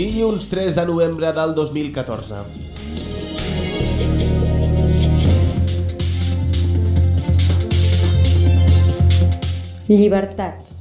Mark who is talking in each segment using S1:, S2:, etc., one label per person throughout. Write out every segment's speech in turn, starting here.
S1: dilluns 3 de novembre del 2014.
S2: Llibertats.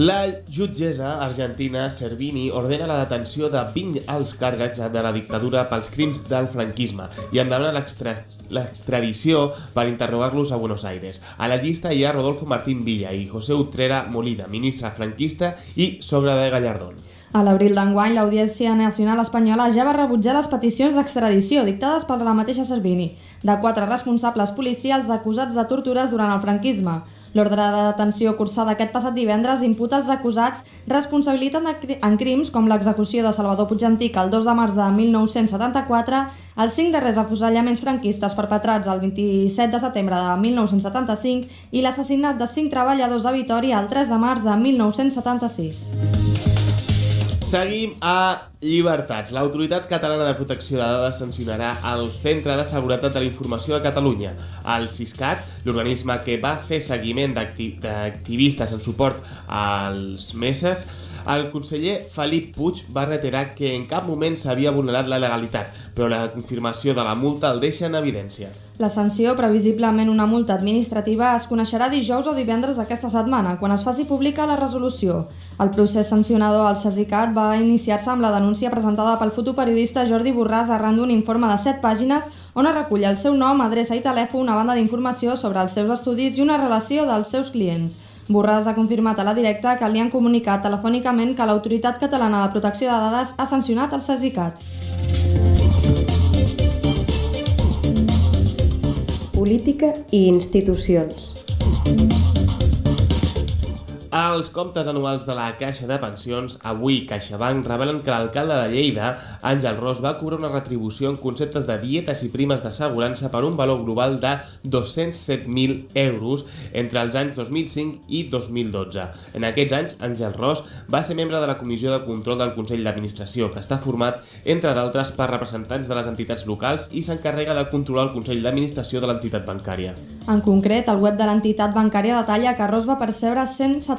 S1: La jutgessa argentina Servini ordena la detenció de 20 alts càrrecs de la dictadura pels crims del franquisme i en demana l'extra- l'extradició per interrogar-los a Buenos Aires. A la llista hi ha Rodolfo Martín Villa i José Utrera Molina, ministre franquista, i Sobra de Gallardón.
S3: A l'abril d'enguany, l'Audiència Nacional Espanyola ja va rebutjar les peticions d'extradició dictades per la mateixa Servini, de quatre responsables policials acusats de tortures durant el franquisme. L'ordre de detenció cursada aquest passat divendres imputa als acusats responsabilitat en crims com l'execució de Salvador Puigantic el 2 de març de 1974, els cinc darrers afusellaments franquistes perpetrats el 27 de setembre de 1975 i l'assassinat de cinc treballadors a Vitoria el 3 de març de 1976.
S1: Seguim a Llibertats. L'Autoritat Catalana de Protecció de Dades sancionarà el Centre de Seguretat de la Informació de Catalunya, el CISCAT, l'organisme que va fer seguiment d'acti- d'activistes en suport als meses. El conseller Felip Puig va reiterar que en cap moment s'havia vulnerat la legalitat, però la confirmació de la multa el deixa en evidència.
S3: La sanció, previsiblement una multa administrativa, es coneixerà dijous o divendres d'aquesta setmana, quan es faci pública la resolució. El procés sancionador al CESICAT va iniciar-se amb la denúncia presentada pel fotoperiodista Jordi Borràs arran d'un informe de 7 pàgines on es recull el seu nom, adreça i telèfon, una banda d'informació sobre els seus estudis i una relació dels seus clients. Borràs ha confirmat a la directa que li han comunicat telefònicament que l'Autoritat Catalana de Protecció de Dades ha sancionat el CESICAT.
S2: Política i institucions.
S1: Els comptes anuals de la Caixa de Pensions, avui CaixaBank, revelen que l'alcalde de Lleida, Àngel Ros, va cobrar una retribució en conceptes de dietes i primes d'assegurança per un valor global de 207.000 euros entre els anys 2005 i 2012. En aquests anys, Àngel Ros va ser membre de la Comissió de Control del Consell d'Administració, que està format, entre d'altres, per representants de les entitats locals i s'encarrega de controlar el Consell d'Administració de l'entitat bancària.
S3: En concret, el web de l'entitat bancària detalla que Ros va percebre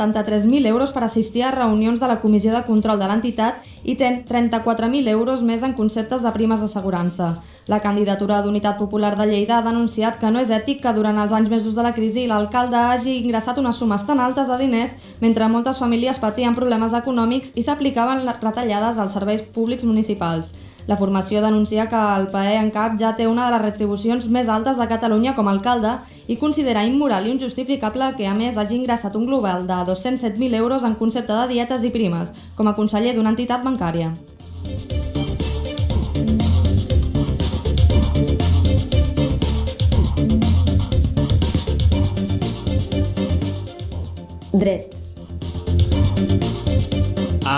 S3: 173.000 euros per assistir a reunions de la Comissió de Control de l'entitat i té 34.000 euros més en conceptes de primes d'assegurança. La candidatura d'Unitat Popular de Lleida ha denunciat que no és ètic que durant els anys mesos de la crisi l'alcalde hagi ingressat unes sumes tan altes de diners mentre moltes famílies patien problemes econòmics i s'aplicaven retallades als serveis públics municipals. La formació denuncia que el PAE en cap ja té una de les retribucions més altes de Catalunya com a alcalde i considera immoral i injustificable que a més hagi ingressat un global de 207.000 euros en concepte de dietes i primes, com a conseller d'una entitat bancària.
S2: Drets.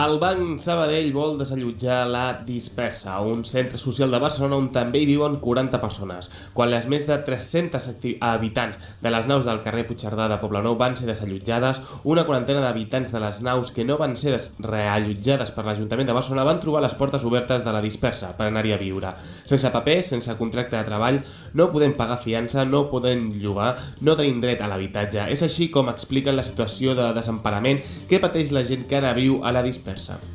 S1: El Banc Sabadell vol desallotjar la Dispersa, un centre social de Barcelona on també hi viuen 40 persones. Quan les més de 300 acti- habitants de les naus del carrer Puigcerdà de Poblenou van ser desallotjades, una quarantena d'habitants de les naus que no van ser des- reallotjades per l'Ajuntament de Barcelona van trobar les portes obertes de la Dispersa per anar-hi a viure. Sense papers, sense contracte de treball, no podem pagar fiança, no podem llogar, no tenim dret a l'habitatge. És així com expliquen la situació de desemparament que pateix la gent que ara viu a la Dispersa.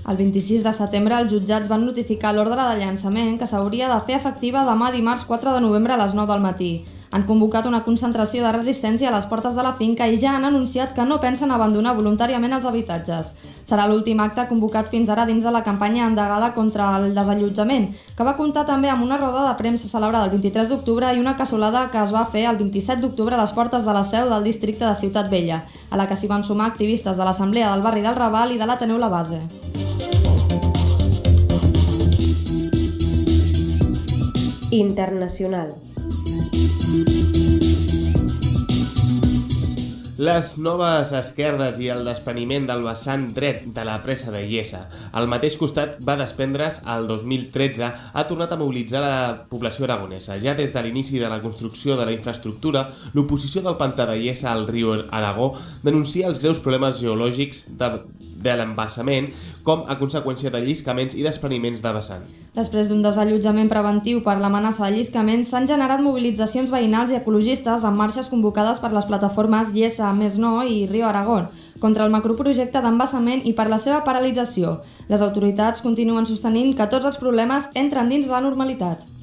S3: El 26 de setembre els jutjats van notificar l'ordre de llançament que s'hauria de fer efectiva demà dimarts 4 de novembre a les 9 del matí. Han convocat una concentració de resistència a les portes de la finca i ja han anunciat que no pensen abandonar voluntàriament els habitatges. Serà l'últim acte convocat fins ara dins de la campanya endegada contra el desallotjament, que va comptar també amb una roda de premsa celebrada el 23 d'octubre i una cassolada que es va fer el 27 d'octubre a les portes de la seu del districte de Ciutat Vella, a la que s'hi van sumar activistes de l'Assemblea del barri del Raval i de l'Ateneu La Base.
S2: Internacional.
S1: Les noves esquerdes i el despreniment del vessant dret de la pressa de Iessa. El mateix costat va desprendre's el 2013, ha tornat a mobilitzar la població aragonesa. Ja des de l'inici de la construcció de la infraestructura, l'oposició del pantà de Iessa al riu Aragó denuncia els greus problemes geològics de, de l'embassament com a conseqüència de lliscaments i despreniments de vessant.
S3: Després d'un desallotjament preventiu per l'amenaça de lliscament, s'han generat mobilitzacions veïnals i ecologistes en marxes convocades per les plataformes Iesa, Més No i Rio Aragón contra el macroprojecte d'embassament i per la seva paralització. Les autoritats continuen sostenint que tots els problemes entren dins la normalitat.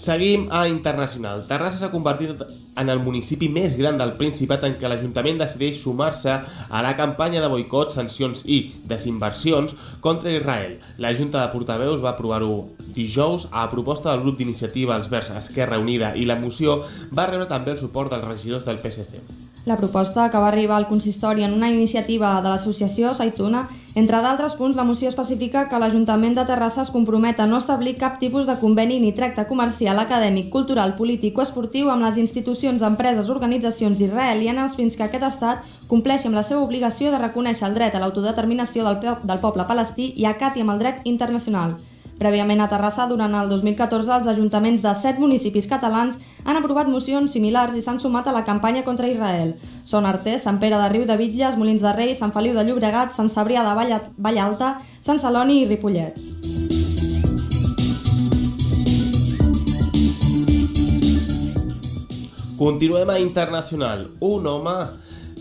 S1: Seguim a internacional. Terrassa s'ha convertit en el municipi més gran del Principat en què l'Ajuntament decideix sumar-se a la campanya de boicot, sancions i desinversions contra Israel. La Junta de Portaveus va aprovar-ho dijous a proposta del grup d'iniciativa Els Verds Esquerra Unida i la moció va rebre també el suport dels regidors del PSC.
S3: La proposta, que va arribar al consistori en una iniciativa de l'associació Saituna, entre d'altres punts, la moció especifica que l'Ajuntament de Terrassa es compromet a no establir cap tipus de conveni ni tracte comercial, acadèmic, cultural, polític o esportiu amb les institucions, empreses, organitzacions israelianes fins que aquest estat compleixi amb la seva obligació de reconèixer el dret a l'autodeterminació del, del poble palestí i acati amb el dret internacional. Prèviament a Terrassa, durant el 2014, els ajuntaments de set municipis catalans han aprovat mocions similars i s'han sumat a la campanya contra Israel. Són Artés, Sant Pere de Riu de Bitlles, Molins de Rei, Sant Feliu de Llobregat, Sant Cebrià de Vall, Vall Alta, Sant Celoni i Ripollet.
S1: Continuem a internacional. Un home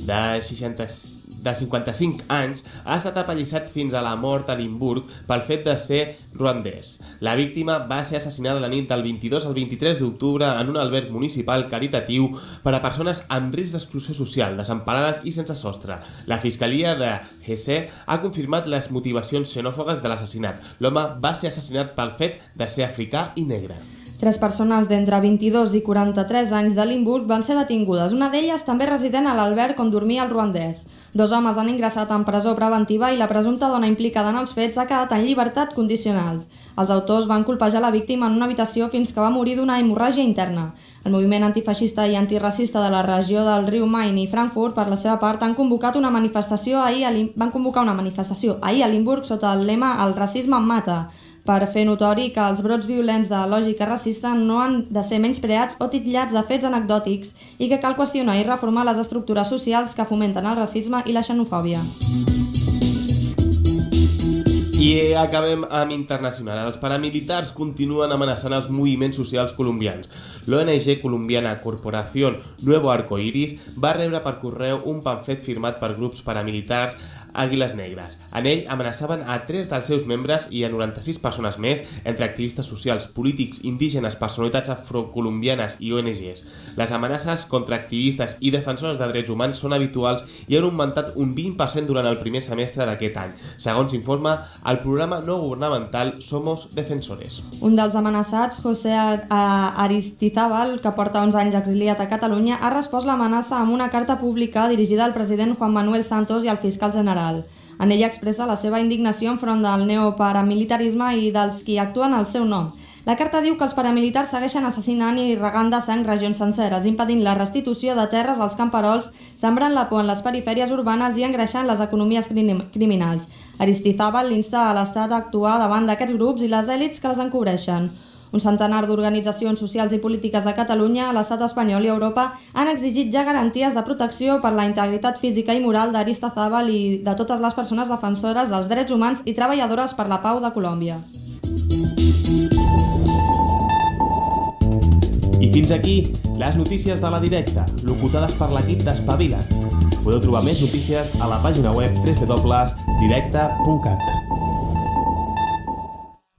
S1: de 60 de 55 anys, ha estat apallissat fins a la mort a Limburg pel fet de ser ruandès. La víctima va ser assassinada la nit del 22 al 23 d'octubre en un alberg municipal caritatiu per a persones amb risc d'exclusió social, desemparades i sense sostre. La Fiscalia de Hesse ha confirmat les motivacions xenòfogues de l'assassinat. L'home va ser assassinat pel fet de ser africà i negre.
S3: Tres persones d'entre 22 i 43 anys de Limburg van ser detingudes, una d'elles també resident a l'alberg on dormia el ruandès. Dos homes han ingressat en presó preventiva i la presumpta dona implicada en els fets ha quedat en llibertat condicional. Els autors van colpejar la víctima en una habitació fins que va morir d'una hemorràgia interna. El moviment antifeixista i antiracista de la regió del riu Main i Frankfurt, per la seva part, han convocat una manifestació ahir a van convocar una manifestació ahir a Limburg sota el lema El racisme mata, per fer notori que els brots violents de lògica racista no han de ser menyspreats o titllats de fets anecdòtics i que cal qüestionar i reformar les estructures socials que fomenten el racisme i la xenofòbia.
S1: I acabem amb internacional. Els paramilitars continuen amenaçant els moviments socials colombians. L'ONG colombiana Corporación Nuevo Arcoiris va rebre per correu un pamflet firmat per grups paramilitars Àguiles Negres. En ell amenaçaven a tres dels seus membres i a 96 persones més, entre activistes socials, polítics, indígenes, personalitats afrocolombianes i ONGs. Les amenaces contra activistes i defensors de drets humans són habituals i han augmentat un 20% durant el primer semestre d'aquest any, segons informa el programa no governamental Somos Defensores.
S3: Un dels amenaçats, José Aristizábal, que porta 11 anys exiliat a Catalunya, ha respost l'amenaça amb una carta pública dirigida al president Juan Manuel Santos i al fiscal general general. En ella expressa la seva indignació enfront del neoparamilitarisme i dels qui actuen al seu nom. La carta diu que els paramilitars segueixen assassinant i regant de sang regions senceres, impedint la restitució de terres als camperols, sembrant la por en les perifèries urbanes i engreixant les economies criminals. Aristizábal l'insta a l'Estat a actuar davant d'aquests grups i les èlits que les encobreixen. Un centenar d'organitzacions socials i polítiques de Catalunya, l'estat espanyol i Europa han exigit ja garanties de protecció per la integritat física i moral d'Arista Zabal i de totes les persones defensores dels drets humans i treballadores per la pau de Colòmbia.
S1: I fins aquí les notícies de la directa, locutades per l'equip d'Espavila. Podeu trobar més notícies a la pàgina web www.directa.cat.